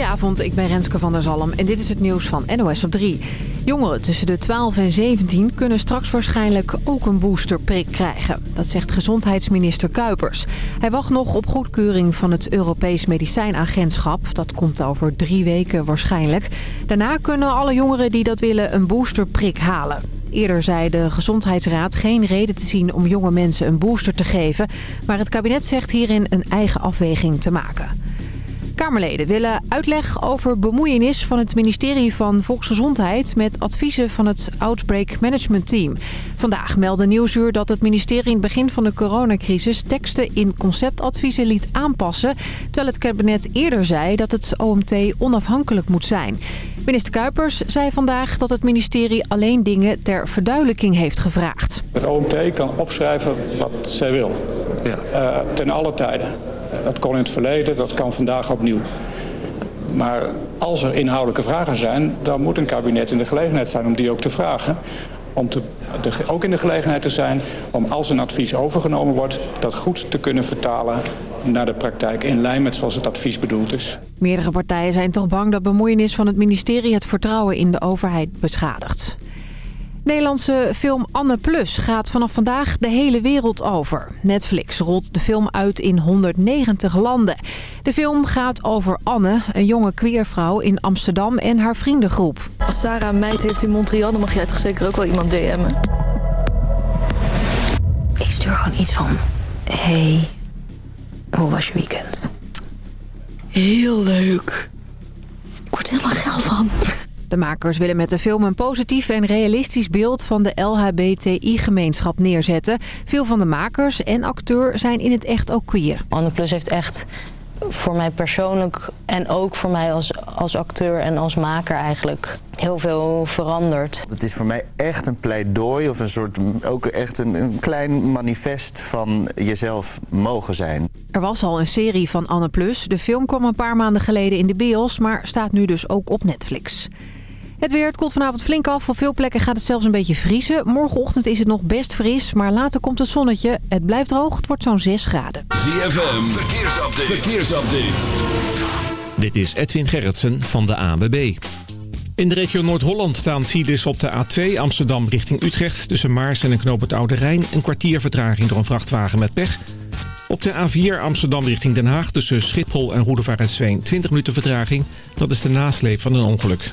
Goedenavond, ik ben Renske van der Zalm en dit is het nieuws van NOS op 3. Jongeren tussen de 12 en 17 kunnen straks waarschijnlijk ook een boosterprik krijgen. Dat zegt gezondheidsminister Kuipers. Hij wacht nog op goedkeuring van het Europees Medicijnagentschap. Dat komt over drie weken waarschijnlijk. Daarna kunnen alle jongeren die dat willen een boosterprik halen. Eerder zei de Gezondheidsraad geen reden te zien om jonge mensen een booster te geven. Maar het kabinet zegt hierin een eigen afweging te maken. Kamerleden willen uitleg over bemoeienis van het ministerie van Volksgezondheid... met adviezen van het Outbreak Management Team. Vandaag meldde Nieuwsuur dat het ministerie in het begin van de coronacrisis... teksten in conceptadviezen liet aanpassen... terwijl het kabinet eerder zei dat het OMT onafhankelijk moet zijn. Minister Kuipers zei vandaag dat het ministerie alleen dingen ter verduidelijking heeft gevraagd. Het OMT kan opschrijven wat zij wil, ja. uh, ten alle tijden. Dat kon in het verleden, dat kan vandaag opnieuw. Maar als er inhoudelijke vragen zijn, dan moet een kabinet in de gelegenheid zijn om die ook te vragen. Om te, ook in de gelegenheid te zijn om als een advies overgenomen wordt... dat goed te kunnen vertalen naar de praktijk in lijn met zoals het advies bedoeld is. Meerdere partijen zijn toch bang dat bemoeienis van het ministerie het vertrouwen in de overheid beschadigt. Nederlandse film Anne Plus gaat vanaf vandaag de hele wereld over. Netflix rolt de film uit in 190 landen. De film gaat over Anne, een jonge queervrouw in Amsterdam en haar vriendengroep. Als Sarah een meid heeft in Montreal, dan mag jij toch zeker ook wel iemand DM'en? Ik stuur gewoon iets van... Hey, hoe was je weekend? Heel leuk. Ik word helemaal geil van. De makers willen met de film een positief en realistisch beeld van de LHBTI-gemeenschap neerzetten. Veel van de makers en acteur zijn in het echt ook queer. Anne Plus heeft echt voor mij persoonlijk en ook voor mij als, als acteur en als maker eigenlijk heel veel veranderd. Het is voor mij echt een pleidooi of een soort, ook echt een, een klein manifest van jezelf mogen zijn. Er was al een serie van Anne Plus. De film kwam een paar maanden geleden in de bios, maar staat nu dus ook op Netflix. Het weer, het koelt vanavond flink af. Op veel plekken gaat het zelfs een beetje vriezen. Morgenochtend is het nog best fris, maar later komt het zonnetje. Het blijft droog, het wordt zo'n 6 graden. ZFM, verkeersupdate. verkeersupdate. Dit is Edwin Gerritsen van de ANWB. In de regio Noord-Holland staan files op de A2 Amsterdam richting Utrecht... tussen Maars en een knoop het Oude Rijn. Een kwartier vertraging door een vrachtwagen met pech. Op de A4 Amsterdam richting Den Haag tussen Schiphol en Roedevaart 20 minuten vertraging. Dat is de nasleep van een ongeluk.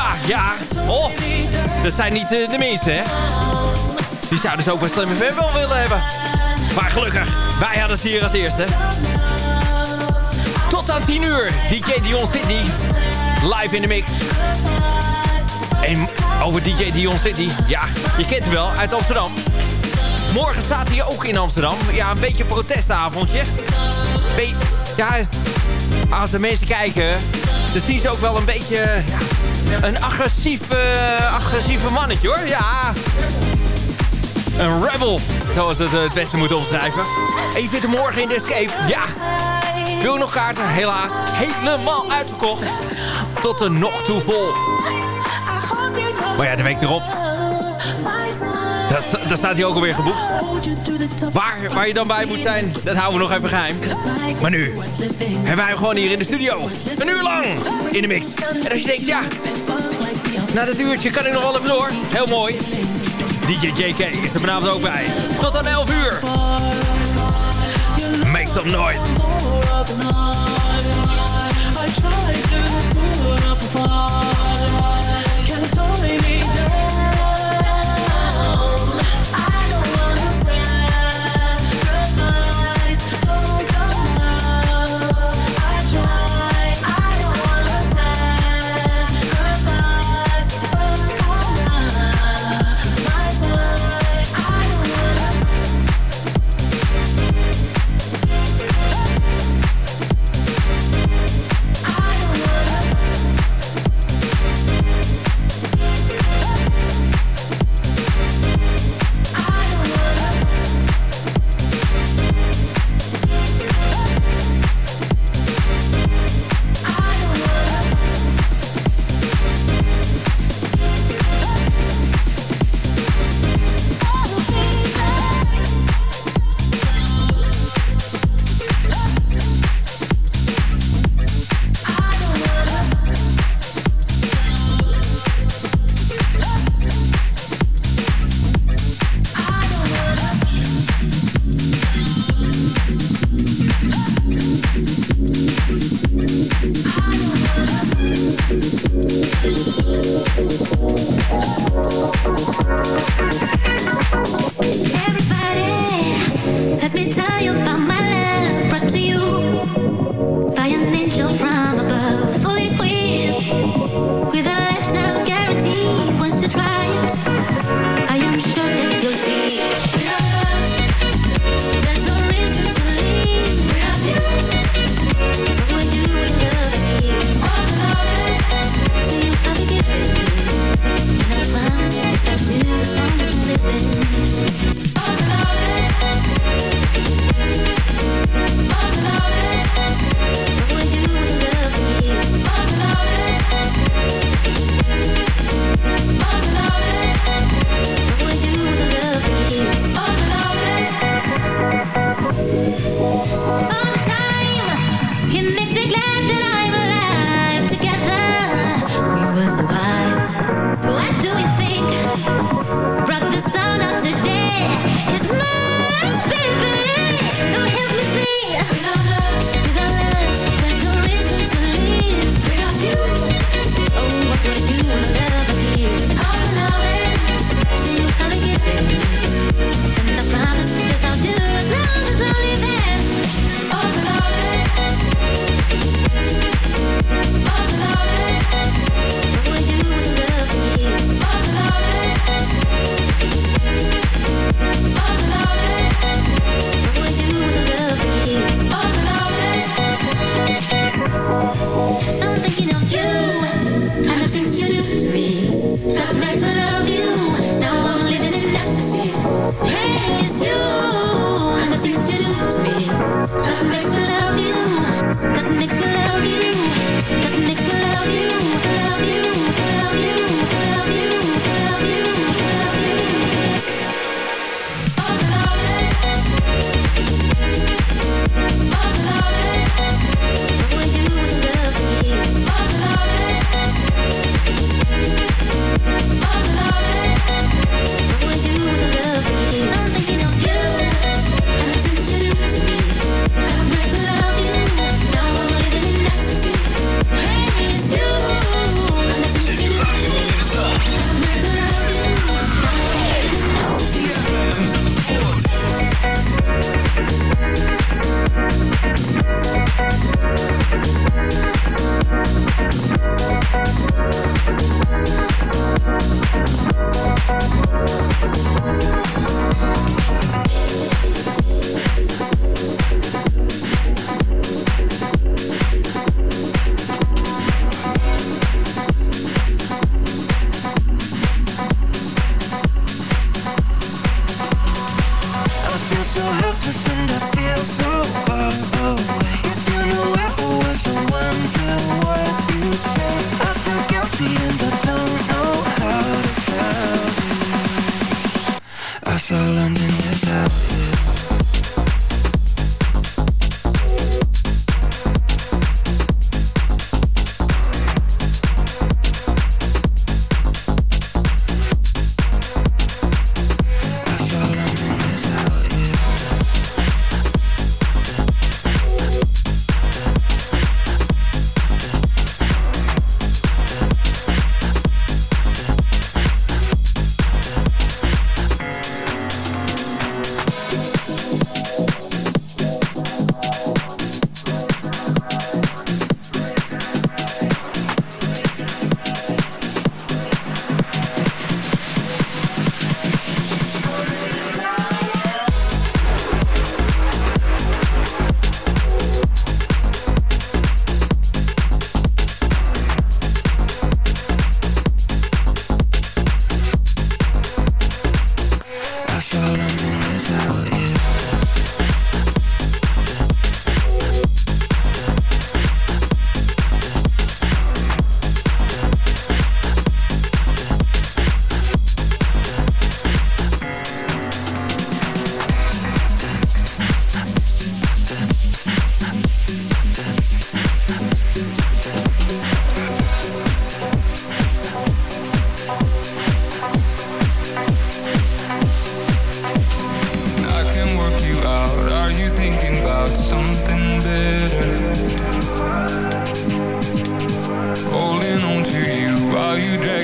Maniba. Ja, oh, dat zijn niet de, de minste, hè. Die zouden ze ook wel Slim FM wel willen hebben. Maar gelukkig, wij hadden ze hier als eerste. Tot aan 10 uur, DJ Dion Sydney. Live in de mix. En over DJ Dion Sydney, ja, je kent hem wel, uit Amsterdam. Morgen staat hij ook in Amsterdam. Ja, een beetje een protestavondje. Ja, als de mensen kijken, dan zien ze ook wel een beetje... Ja, een agressieve, agressieve mannetje, hoor. Ja, een rebel, zoals het het beste moet omschrijven. En je vindt hem morgen in de Escape. Ja, wil nog kaarten? Helaas, helemaal uitverkocht. Tot er nog toe vol. Maar ja, de week erop. Dat, daar staat hij ook alweer geboekt. Waar, waar je dan bij moet zijn, dat houden we nog even geheim. Maar nu hebben wij hem gewoon hier in de studio. Een uur lang in de mix. En als je denkt, ja, na dat uurtje kan ik nog wel even door. Heel mooi. DJ JK is er vanavond ook bij. Tot aan 11 uur. Make some noise. I tried to up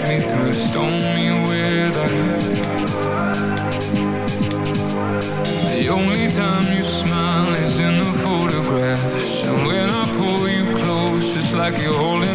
me through stormy weather. The only time you smile is in the photographs And when I pull you close, it's like you're holding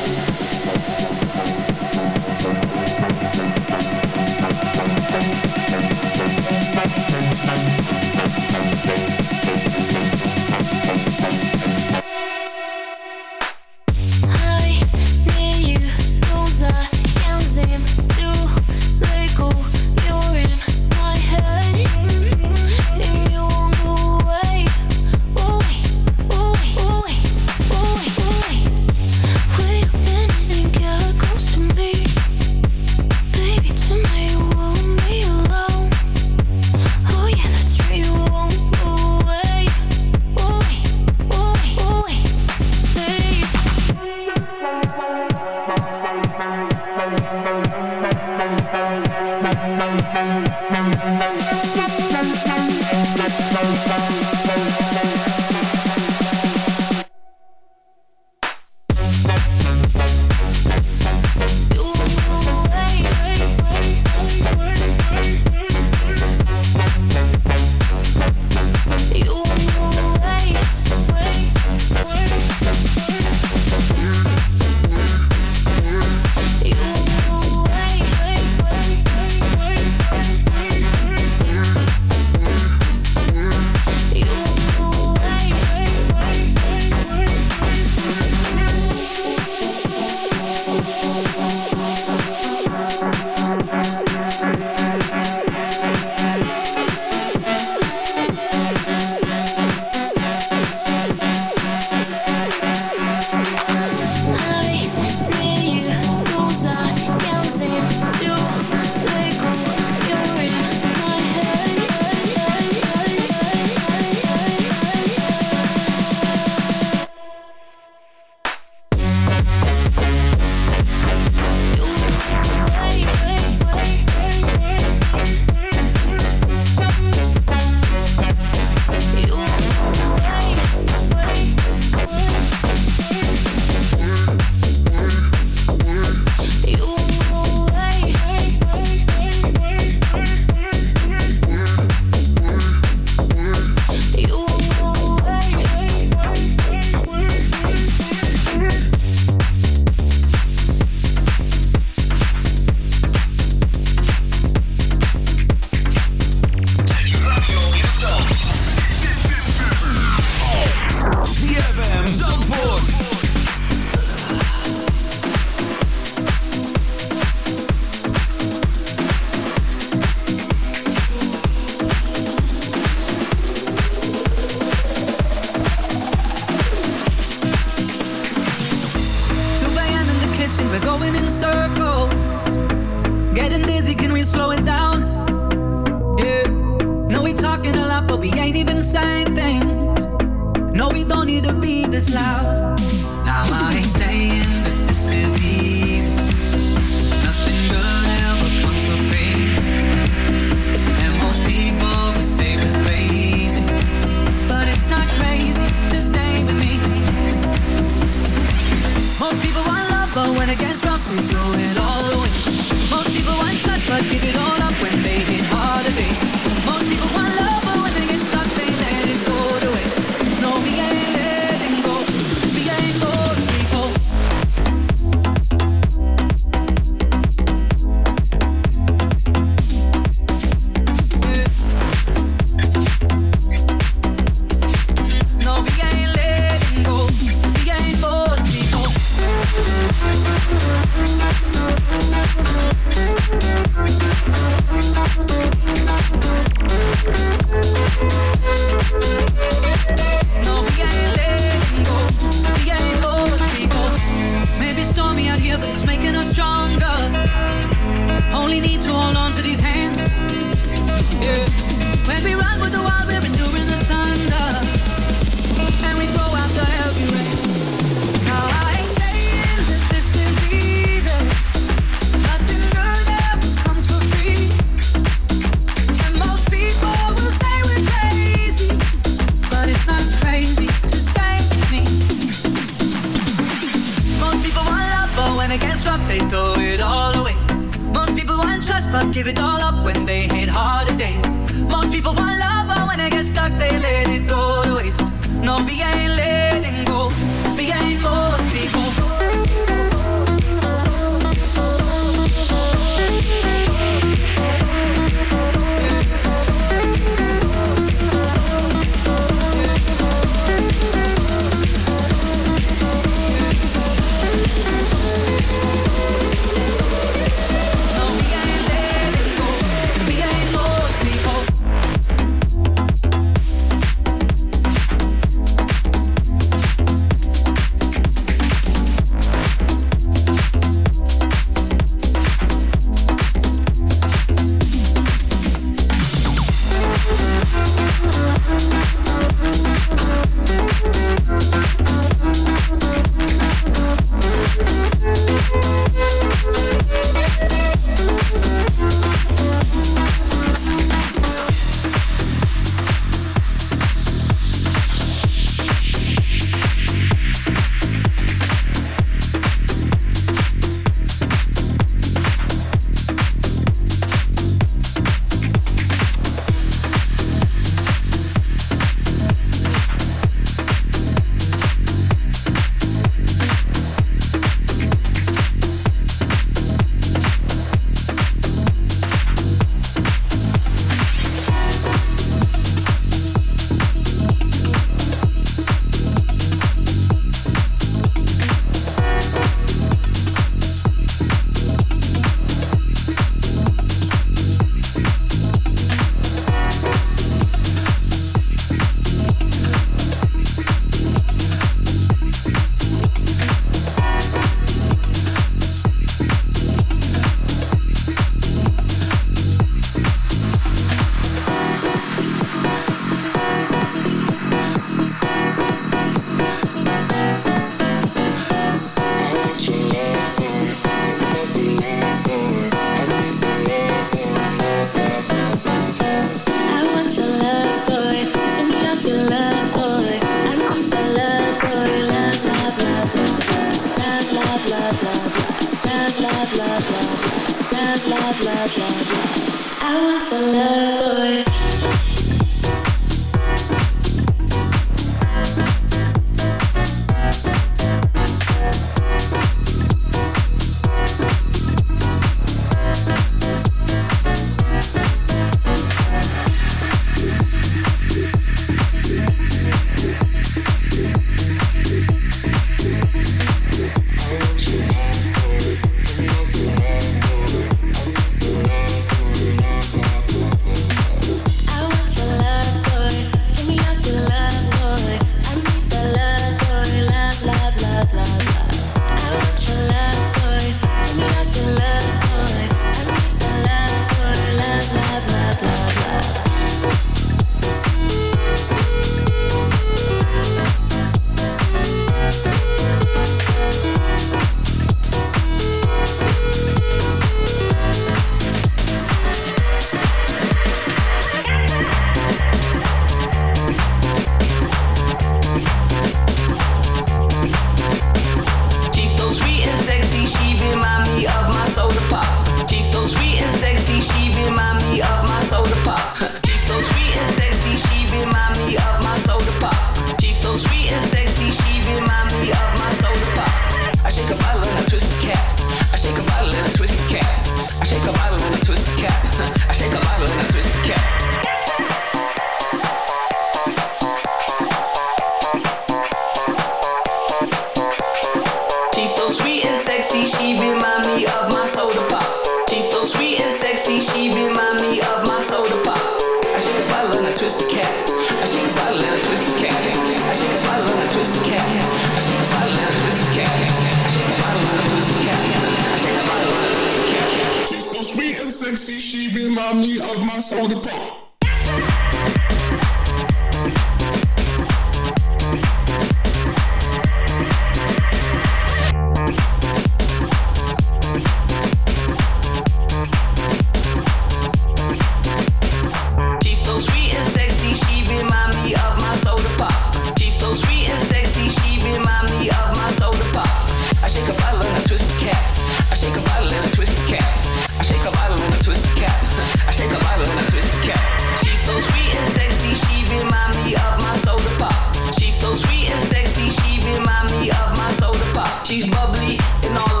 all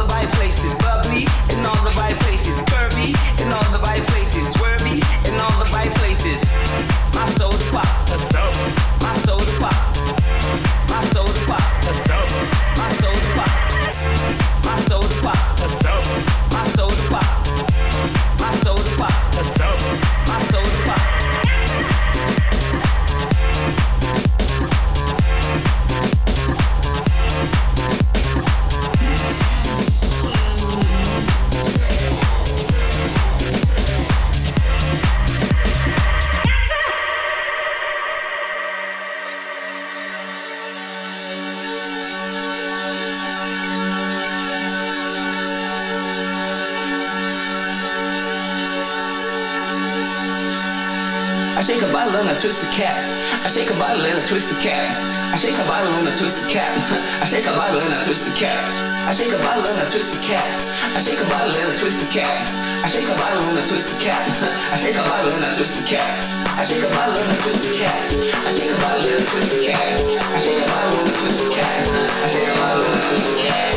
bottle and I twist cap. I shake a bottle and I twist the cap. I shake a bottle and I twist the cap. I shake a bottle and I twist the cap. I shake a bottle and I twist the cap. I shake a bottle and I twist the cap. I shake a bottle and I twist the cap. I shake a bottle and I twist the cap. I shake a bottle and I twist the cap. I shake a bottle and I twist the cap. I shake a bottle and I twist the cap.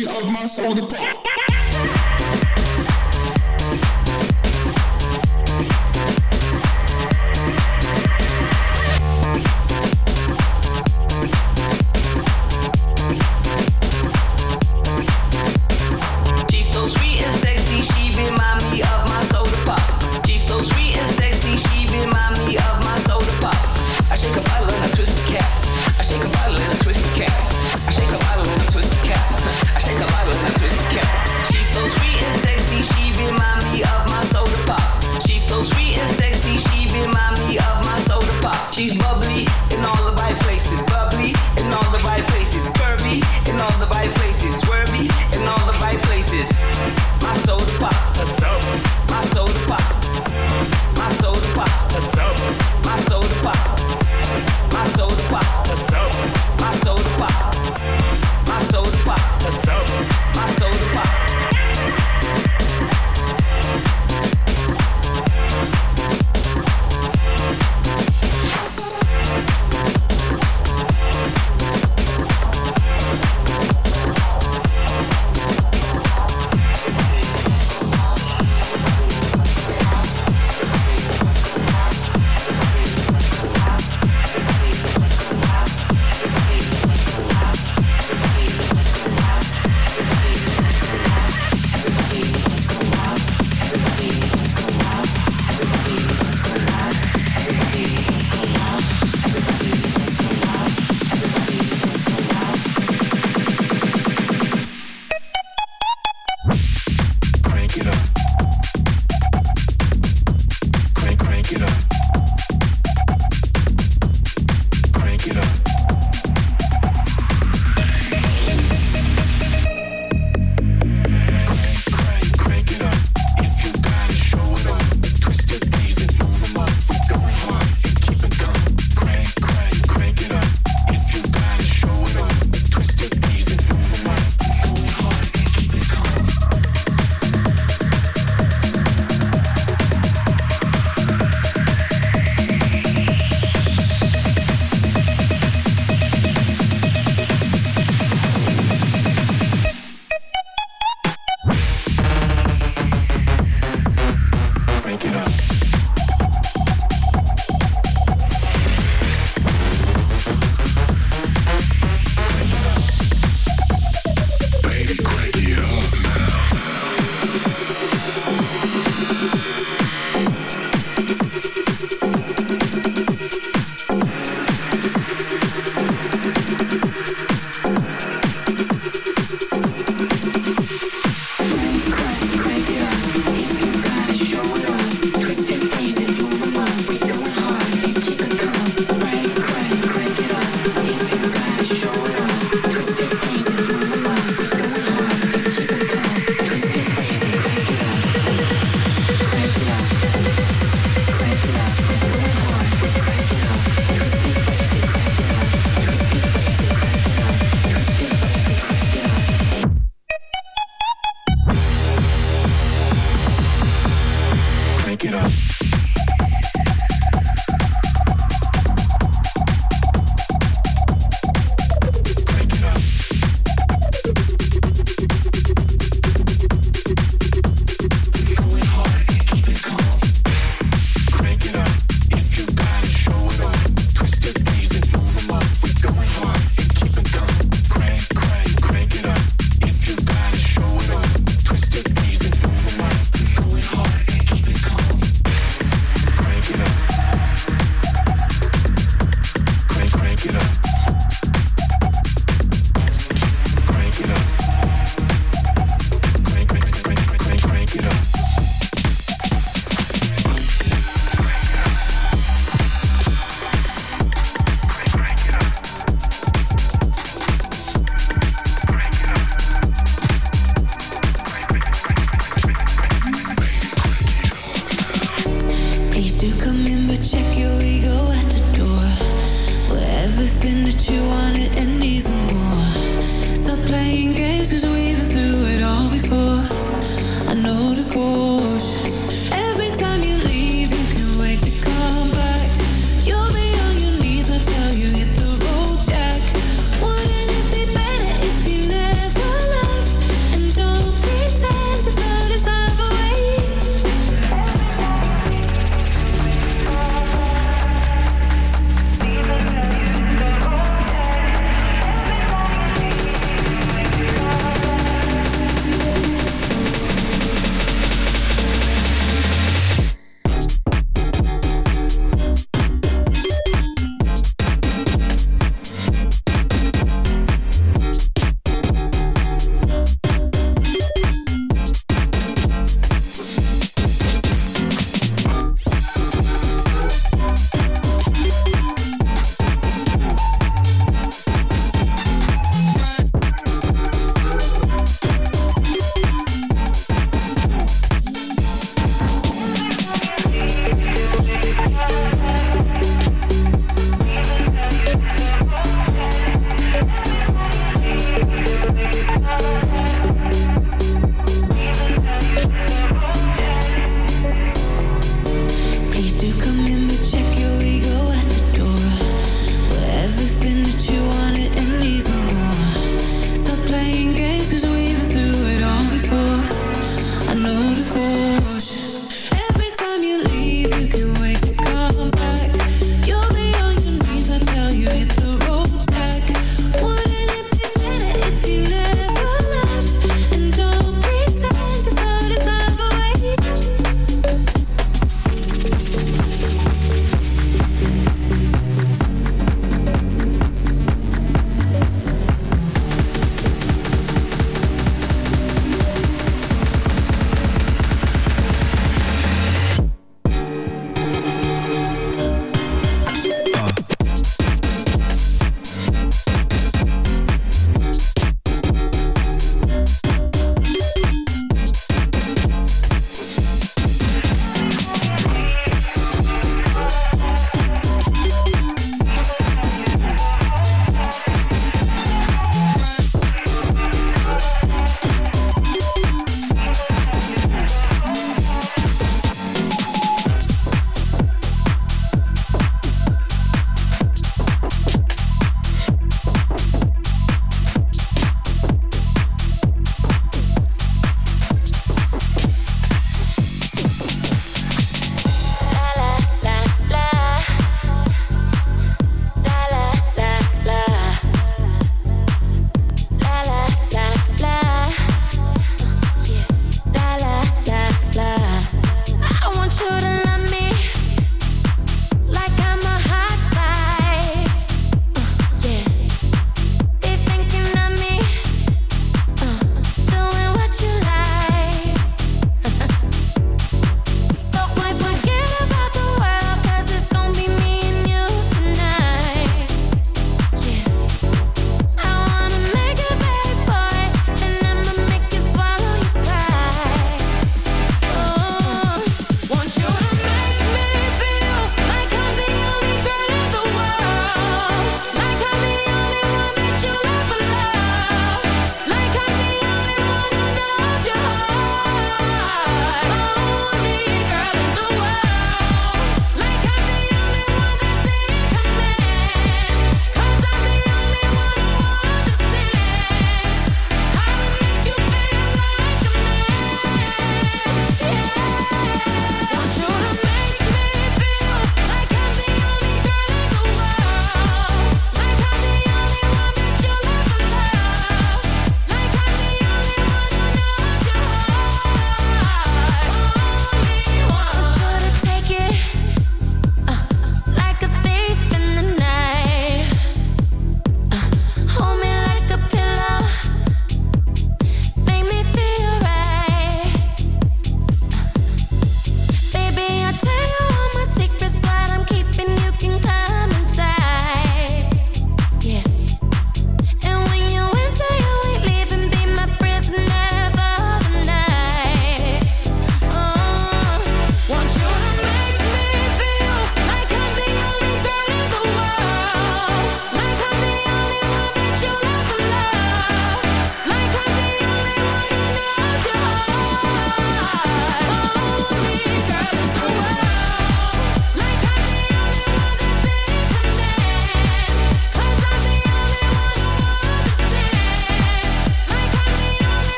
of my soul departed.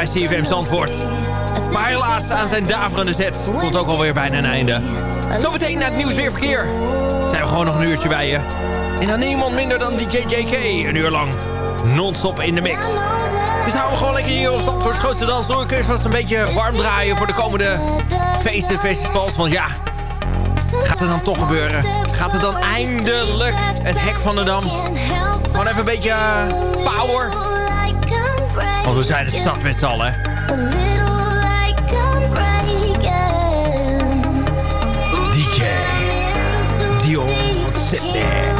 Bij CFM Zandvoort. Maar helaas, aan zijn daverende set komt ook alweer bijna een einde. Zometeen na het nieuws weer verkeer. Zijn we gewoon nog een uurtje bij je. En dan niemand minder dan DJ JK, een uur lang. Non-stop in de mix. Dus houden we gewoon lekker hier op Zandvoorts grootste dansvloer. Kun je vast een beetje warm draaien voor de komende feesten, festivals. Want ja, gaat het dan toch gebeuren? Gaat het dan eindelijk het hek van de Dam? Gewoon even een beetje eh, power. Want we zijn het stad met z'n allen. DJ Dion Sydney.